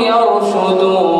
يرشدون.